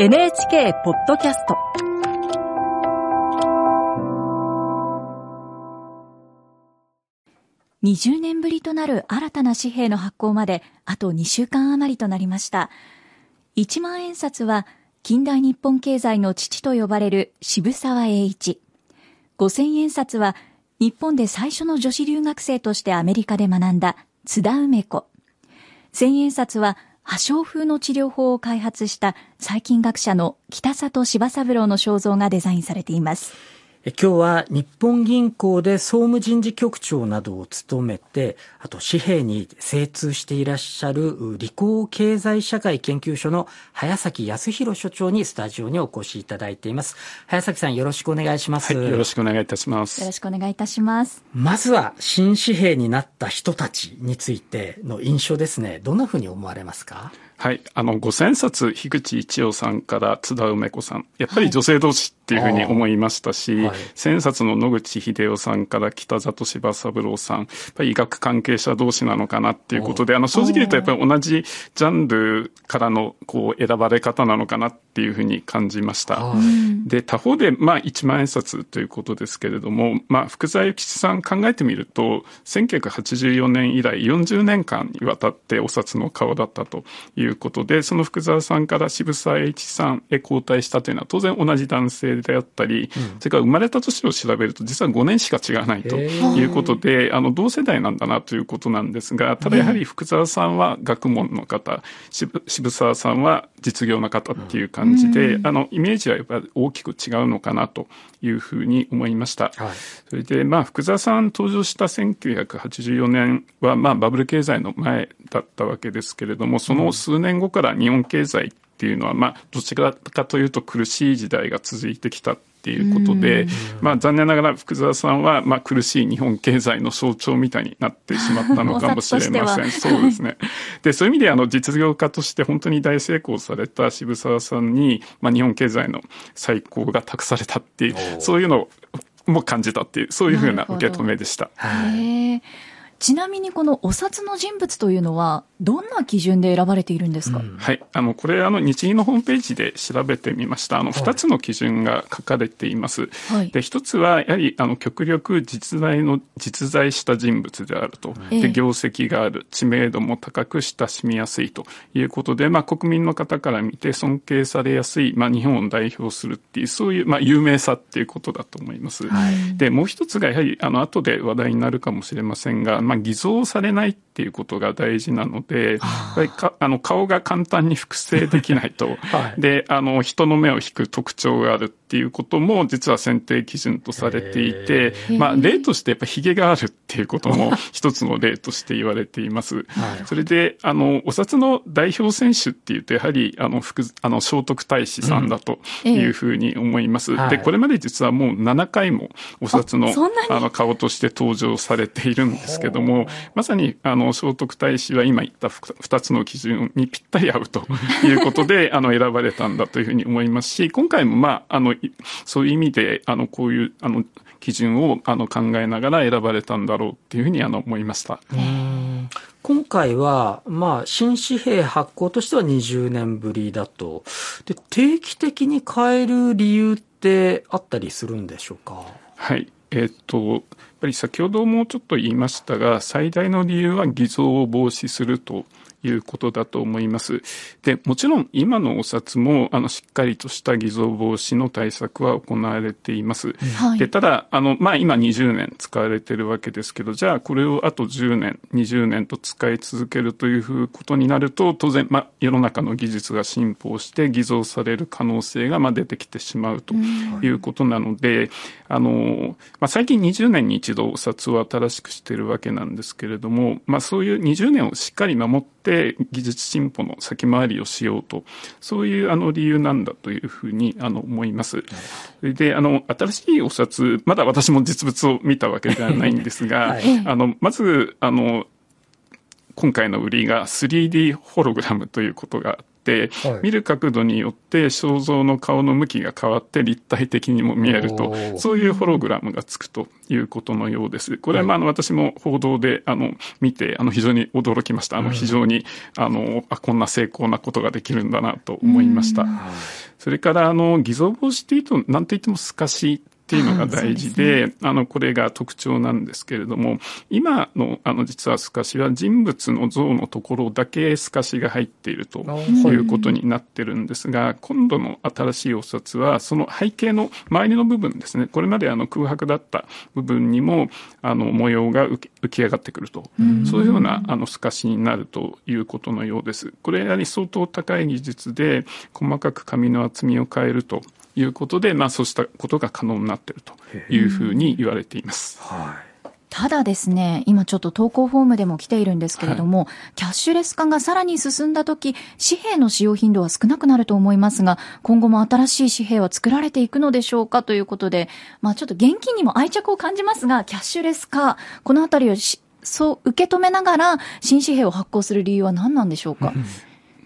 NHK ポッドキャスト20年ぶりとなる新たな紙幣の発行まであと2週間余りとなりました。1万円札は近代日本経済の父と呼ばれる渋沢栄一。5000円札は日本で最初の女子留学生としてアメリカで学んだ津田梅子。1000円札は破傷風の治療法を開発した細菌学者の北里柴三郎の肖像がデザインされています。今日は日本銀行で総務人事局長などを務めて、あと紙幣に精通していらっしゃる理工経済社会研究所の早崎康弘所長にスタジオにお越しいただいています。早崎さんよろしくお願いします。はい、よろしくお願いいたします。よろしくお願いいたします。まずは新紙幣になった人たちについての印象ですね。どんなふうに思われますか？はい。あの、五千冊、樋口一葉さんから津田梅子さん。やっぱり女性同士っていうふうに思いましたし、はい、千冊の野口秀夫さんから北里柴三郎さん。やっぱり医学関係者同士なのかなっていうことで、あの、正直言うとやっぱり同じジャンルからの、こう、選ばれ方なのかなっていうふうに感じました。はい、で、他方で、まあ、一万円札ということですけれども、まあ、福沢諭吉さん考えてみると、1984年以来40年間にわたってお札の顔だったといういうことで、その福沢さんから渋沢栄一さんへ交代したというのは当然同じ男性であったり、うん、それから生まれた年を調べると実は5年しか違わないということで、あの、同世代なんだなということなんですが、ただやはり福沢さんは学問の方、渋沢さんは実業の方っていう感じで、うん、あの、イメージはやっぱり大きく違うのかなというふうに思いました。はい、それで、まあ、福沢さん登場した1984年は、まあ、バブル経済の前だったわけですけれども、その数年後から日本経済っていうのは、まあ、どちらかというと苦しい時代が続いてきたっていうことで、まあ、残念ながら福沢さんは、まあ、苦しい日本経済の象徴みたいになってしまったのかもしれません。そうですね。で、そういう意味で、あの、実業家として本当に大成功された渋沢さんに、まあ、日本経済の最高が託されたっていう、そういうのも感じたっていう、そういうふうな受け止めでした。はいちなみにこのお札の人物というのは、どんな基準で選ばれているんですか、うん、はい。あの、これ、あの、日銀のホームページで調べてみました。あの、二つの基準が書かれています。はい、で、一つは、やはり、あの、極力実在の、実在した人物であると。で、業績がある、知名度も高く親しみやすいということで、まあ、国民の方から見て尊敬されやすい、まあ、日本を代表するっていう、そういう、まあ、有名さっていうことだと思います。はい、で、もう一つが、やはり、あの、後で話題になるかもしれませんが、まあ、偽造されないっていうことが大事なので、あの顔が簡単に複製できないと、はい、で、あの、人の目を引く特徴があるっていうことも実は選定基準とされていて、まあ、例としてやっぱ髭があるっていうことも 一つの例として言われています。はい、それで、あの、お札の代表選手っていうと、やはり、あの、福、あの、聖徳太子さんだというふうに思います。うんえー、で、これまで実はもう7回もお札の、あの、顔として登場されているんですけども、まさに、あの、聖徳太子は今言った2つの基準にぴったり合うということで、あの、選ばれたんだというふうに思いますし、今回も、まあ、あの、そういう意味で、あの、こういう、あの、基準をあの考えながら選ばれたんだろうっていうふうにあの思いました。今回は、まあ、新紙幣発行としては20年ぶりだと。で、定期的に変える理由ってあったりするんでしょうか？はい。えっ、と、やっぱり先ほどもちょっと言いましたが、最大の理由は偽造を防止すると。いうことだと思います。で、もちろん今のお札も、あの、しっかりとした偽造防止の対策は行われています。はい、で、ただ、あの、まあ、今20年使われているわけですけど、じゃあこれをあと10年、20年と使い続けるというふうことになると、当然、まあ、世の中の技術が進歩して偽造される可能性が、まあ、出てきてしまうということなので、あの、まあ、最近20年に一度お札を新しくしているわけなんですけれども、まあ、そういう20年をしっかり守って、技術進歩の先回りをしようと、そういうあの理由なんだというふうにあの思います。で、あの、新しいお札、まだ私も実物を見たわけではないんですが、はい、あの、まず、あの、今回の売りが 3D ホログラムということがあって、て、はい、見る角度によって肖像の顔の向きが変わって立体的にも見えると、そういうホログラムがつくということのようです。これは、まあ、あの、私も報道で、あの、見て、あの、非常に驚きました。あの、非常に、あの、あ、こんな成功なことができるんだなと思いました。それから、あの、偽造防止っていうと、なんといっても透かしっていうのが大事で、あね、あの、これが特徴なんですけれども、今の、あの、実は透かしは人物の像のところだけ透かしが入っているとい。うことになってるんですが、今度の新しいお札は、その背景の周りの部分ですね、これまであの空白だった部分にも、あの、模様が浮き上がってくると、そういうような、あの、透かしになるということのようです。これやはり相当高い技術で、細かく紙の厚みを変えるということで、まあ、そうしたことが可能になっているというふうに言われています。ただですね、今ちょっと投稿フォームでも来ているんですけれども、はい、キャッシュレス化がさらに進んだとき、紙幣の使用頻度は少なくなると思いますが、今後も新しい紙幣は作られていくのでしょうかということで、まあちょっと現金にも愛着を感じますが、キャッシュレス化、このあたりをそう受け止めながら、新紙幣を発行する理由は何なんでしょうか？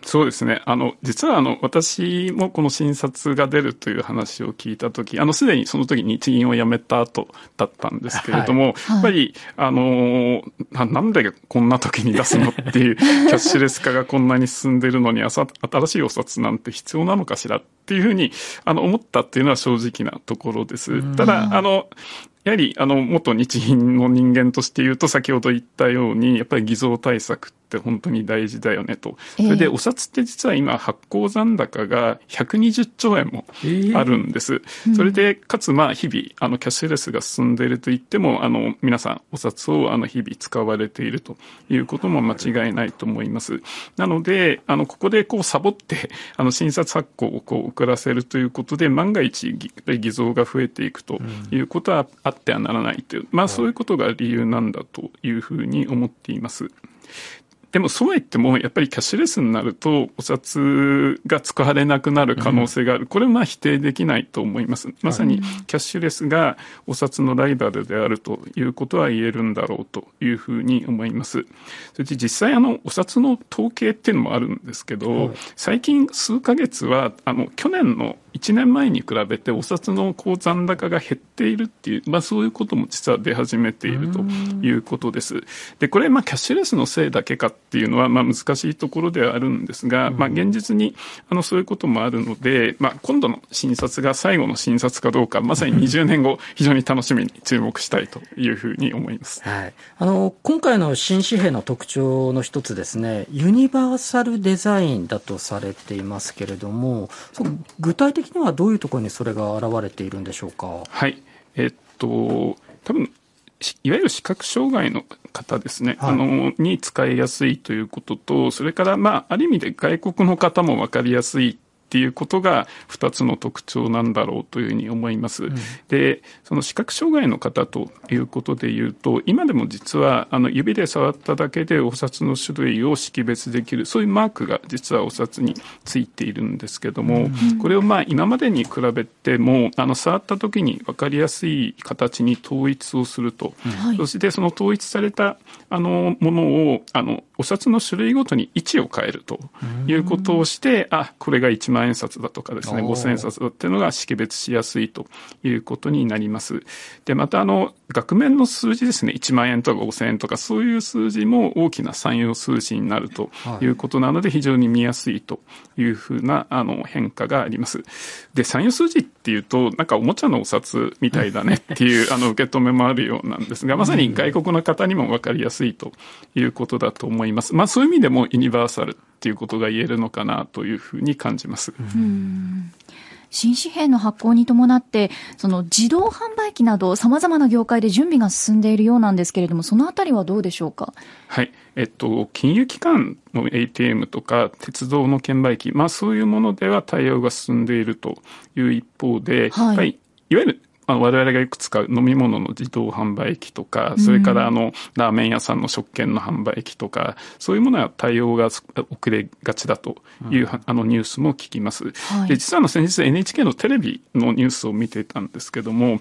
そうですね。あの、実はあの、私もこの診察が出るという話を聞いたとき、あの、すでにその時日銀を辞めた後だったんですけれども、はい、やっぱり、あのな、なんでこんな時に出すのっていう、キャッシュレス化がこんなに進んでいるのに、新しいお札なんて必要なのかしらっていうふうに、あの、思ったっていうのは正直なところです。ただ、あの、やはり、あの、元日銀の人間として言うと、先ほど言ったように、やっぱり偽造対策って本当に大事だよねと。それで、お札って実は今、発行残高が120兆円もあるんです。それで、かつ、まあ、日々、あの、キャッシュレスが進んでいると言っても、あの、皆さん、お札を、あの、日々使われているということも間違いないと思います。なので、あの、ここで、こう、サボって、あの、診察発行をこう、遅らせるということで、万が一、偽造が増えていくということはあってはならないという、まあそういうことが理由なんだというふうに思っています。でもそうは言っても、やっぱりキャッシュレスになると、お札が使われなくなる可能性がある。これはまあ否定できないと思います。まさにキャッシュレスがお札のライバルであるということは言えるんだろうというふうに思います。そして実際あの、お札の統計っていうのもあるんですけど、最近数ヶ月は、あの、去年の1年前に比べてお札のこう残高が減っているっていう、まあそういうことも実は出始めているということです。で、これまあキャッシュレスのせいだけかっていうのはまあ難しいところではあるんですが、まあ現実にあのそういうこともあるので、まあ今度の診察が最後の診察かどうか、まさに 20年後非常に楽しみに注目したいというふうに思います。はい。あの、今回の新紙幣の特徴の一つですね、ユニバーサルデザインだとされていますけれども、具体的的にはどういうところにそれが現れているんでしょうか？はい。えっと、多分、いわゆる視覚障害の方ですね、はい、あの、に使いやすいということと、それから、まあ、ある意味で外国の方もわかりやすいっていうことが2つの特徴なんだろうというふうに思います。うん、で、その視覚障害の方ということで言うと、今でも実はあの指で触っただけでお札の種類を識別できる、そういうマークが実はお札についているんですけども、うん、これをまあ今までに比べても、あの触った時に分かりやすい形に統一をすると、うん、そしてその統一されたあのものをあのお札の種類ごとに位置を変えるということをして、あ、これが1万万円札だとかですね、五千円札だっていうのが識別しやすいということになります。で、またあの、額面の数字ですね、1万円とか5000円とか、そういう数字も大きな産業数字になるということなので、非常に見やすいというふうなあの変化があります。で、産業数字っていうと、なんかおもちゃのお札みたいだねっていうあの受け止めもあるようなんですが、まさに外国の方にも分かりやすいということだと思います。まあそういう意味でもユニバーサルっていうことが言えるのかなというふうに感じます。新紙幣の発行に伴って、その自動販売機など様々な業界で準備が進んでいるようなんですけれども、そのあたりはどうでしょうか？はい。えっと、金融機関の ATM とか、鉄道の券売機、まあそういうものでは対応が進んでいるという一方で、はい、いわゆるあの我々がよく使う飲み物の自動販売機とか、それからあの、ラーメン屋さんの食券の販売機とか、そういうものは対応が遅れがちだという、あのニュースも聞きます。はい、で実はあの先日 NHK のテレビのニュースを見ていたんですけども、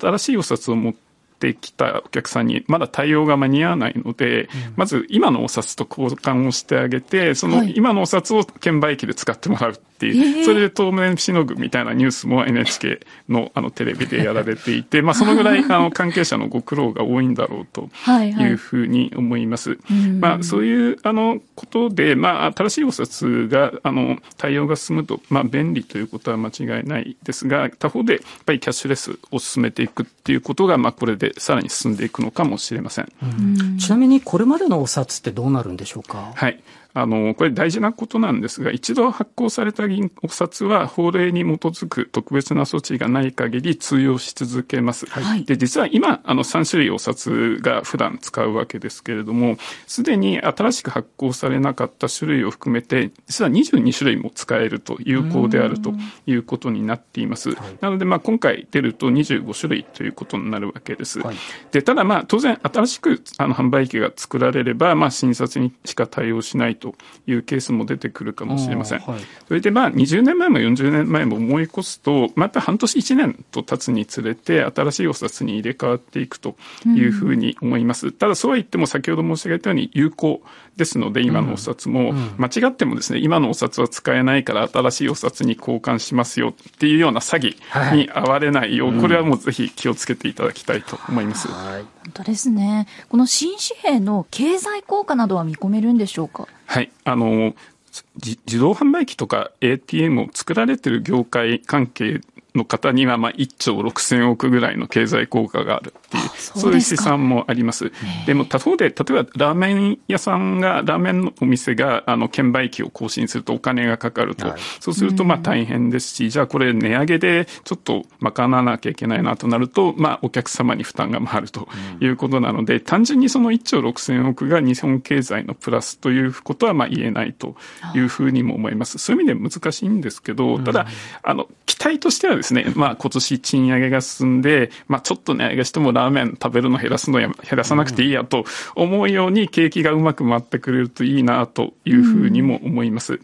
新しいお札を持ってってきたお客さんにまだ対応が間に合わないので、うん、まず今のお札と交換をしてあげて、その今のお札を券売機で使ってもらうっていう、はい、それで当面しのぐみたいなニュースも NHK のあのテレビでやられていて、まあそのぐらいあの関係者のご苦労が多いんだろうというふうに思います。まあそういうあのことで、まあ新しいお札があの対応が進むと、まあ便利ということは間違いないですが、他方でやっぱりキャッシュレスを進めていくっていうことが、まあこれでさらに進んでいくのかもしれません。んちなみにこれまでのお札ってどうなるんでしょうか？はい。あの、これ大事なことなんですが、一度発行された銀お札は法令に基づく特別な措置がない限り通用し続けます。はい、で、実は今、あの、3種類お札が普段使うわけですけれども、すでに新しく発行されなかった種類を含めて、実は22種類も使えると、有効であるということになっています。なので、まあ、今回出ると25種類ということになるわけです。はい、で、ただまあ、当然、新しくあの販売機が作られれば、まあ、診察にしか対応しないというケースも出てくるかもしれません。はい、それでまあ20年前も40年前も思い越すと、まあ、やっぱり半年1年と経つにつれて新しいお札に入れ替わっていくというふうに思います。うん、ただそうは言っても先ほど申し上げたように有効ですので今のお札も、間違ってもですね、今のお札は使えないから新しいお札に交換しますよっていうような詐欺に遭われないよう、はい、これはもうぜひ気をつけていただきたいと思います。はい、本当ですね。この新紙幣の経済効果などは見込めるんでしょうか？はい。あの、自動販売機とか ATM を作られてる業界関係の方には、まあ、1兆6000億ぐらいの経済効果があるっていう、そういう試算もあります。でも、他方で、例えばラーメン屋さんが、ラーメンのお店が、あの、券売機を更新するとお金がかかると。はい、そうすると、まあ、大変ですし、じゃあこれ値上げでちょっと賄わなきゃいけないなとなると、まあ、お客様に負担が回るということなので、単純にその1兆6000億が日本経済のプラスということは、まあ、言えないというふうにも思います。そういう意味で難しいんですけど、ただ、あの、期待としてはですね、まあ今年賃上げが進んで、まあちょっと値上げしてもラーメン食べるの減らすのや、減らさなくていいやと思うように景気がうまく回ってくれるといいなというふうにも思います。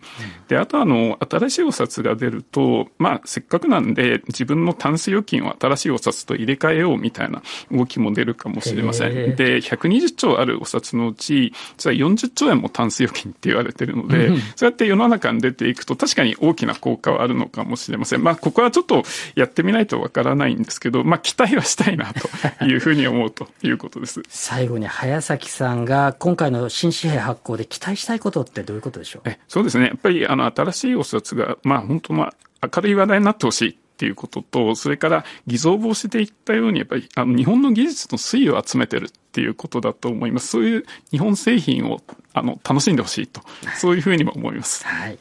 で、あとあの、新しいお札が出ると、まあせっかくなんで自分のタンス預金を新しいお札と入れ替えようみたいな動きも出るかもしれません。で、120兆あるお札のうち、実は40兆円もタンス預金って言われてるので、そうやって世の中に出ていくと確かに大きな効果はあるのかもしれません。まあここはちょっとやってみないとわからないんですけど、まあ、期待はしたいなと いうふうに思うということです。最後に早崎さんが今回の新紙幣発行で期待したいことってどういうことでしょう？えそうですね。やっぱりあの新しいお札が、まあ本当まあ明るい話題になってほしい。っていうことと、それから偽造防止で言ったように、やっぱりあの日本の技術の推移を集めてるっていうことだと思います。そういう日本製品をあの楽しんでほしいと、そういうふうにも思います。はい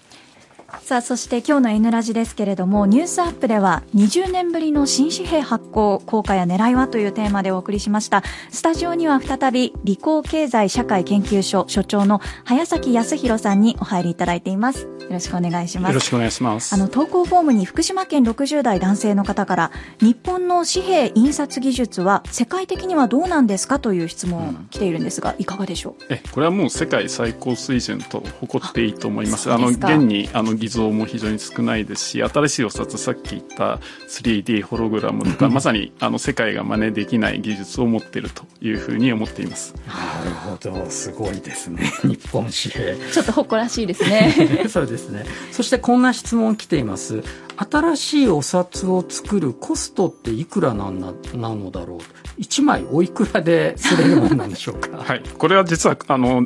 さあそして今日の N ラジですけれどもニュースアップでは20年ぶりの新紙幣発行効果や狙いはというテーマでお送りしました。スタジオには再び理工経済社会研究所所長の早崎康弘さんにお入りいただいています。よろしくお願いします。よろしくお願いします。あの投稿フォームに福島県60代男性の方から日本の紙幣印刷技術は世界的にはどうなんですかという質問来ているんですが、いかがでしょう？えこれはもう世界最高水準と誇っていいと思います。あの現にあの偽造も非常に少ないですし新しいお札さっき言った 3D ホログラムとかまさにあの世界が真似できない技術を持っているというふうに思っています。なるほど。すごいですね。日本紙幣ちょっと誇らしいですね。そうですね。そしてこんな質問来ています。新しいお札を作るコストっていくらなんななのだろう。1枚おいくらですれるものなんでしょうか？はい。これは実はあの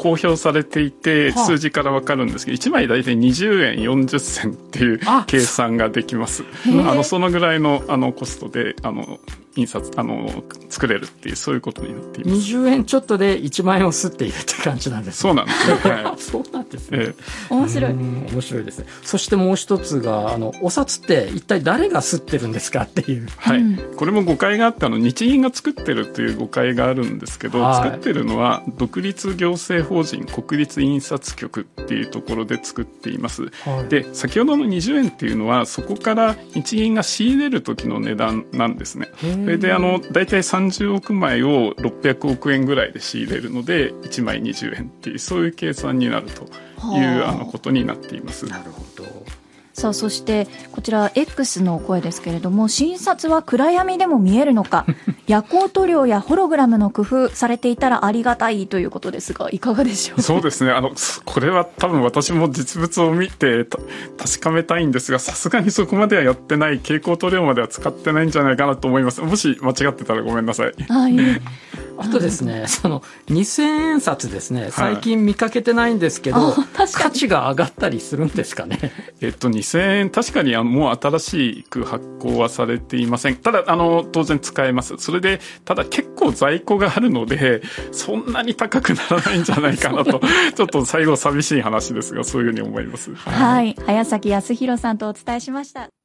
公表されていて数字から分かるんですけど、1枚大体20円40銭っていう計算ができますあのそのぐらいのあのコストであの印刷、あの、作れるっていう、そういうことになっています。20円ちょっとで1万円を吸っているって感じなんですね。そうなんですね。はい、そうなんですね。ええ、面白い。面白いですね。そしてもう一つが、あの、お札って一体誰が吸ってるんですかっていう。はい。これも誤解があって、あの、日銀が作ってるという誤解があるんですけど、はい、作ってるのは、独立行政法人国立印刷局っていうところで作っています。はい、で、先ほどの20円っていうのは、そこから日銀が仕入れる時の値段なんですね。それであの大体30億枚を600億円ぐらいで仕入れるので1枚20円っていうそういう計算になるというあのことになっています。なるほどさあそしてこちら X の声ですけれども診察は暗闇でも見えるのか？夜光塗料やホログラムの工夫されていたらありがたいということですが、いかがでしょう？そうですね。あの、これは多分私も実物を見て確かめたいんですが、さすがにそこまではやってない、蛍光塗料までは使ってないんじゃないかなと思います。もし間違ってたらごめんなさい。はい。あとですね、その2000円札ですね、最近見かけてないんですけど、はい、価値が上がったりするんですかね。えっと、2000円、確かにもう新しく発行はされていません。ただ、あの、当然使えます。それで、ただ結構在庫があるので、そんなに高くならないんじゃないかなと、ちょっと最後寂しい話ですが、そういうふうに思います。はい。早崎康弘さんとお伝えしました。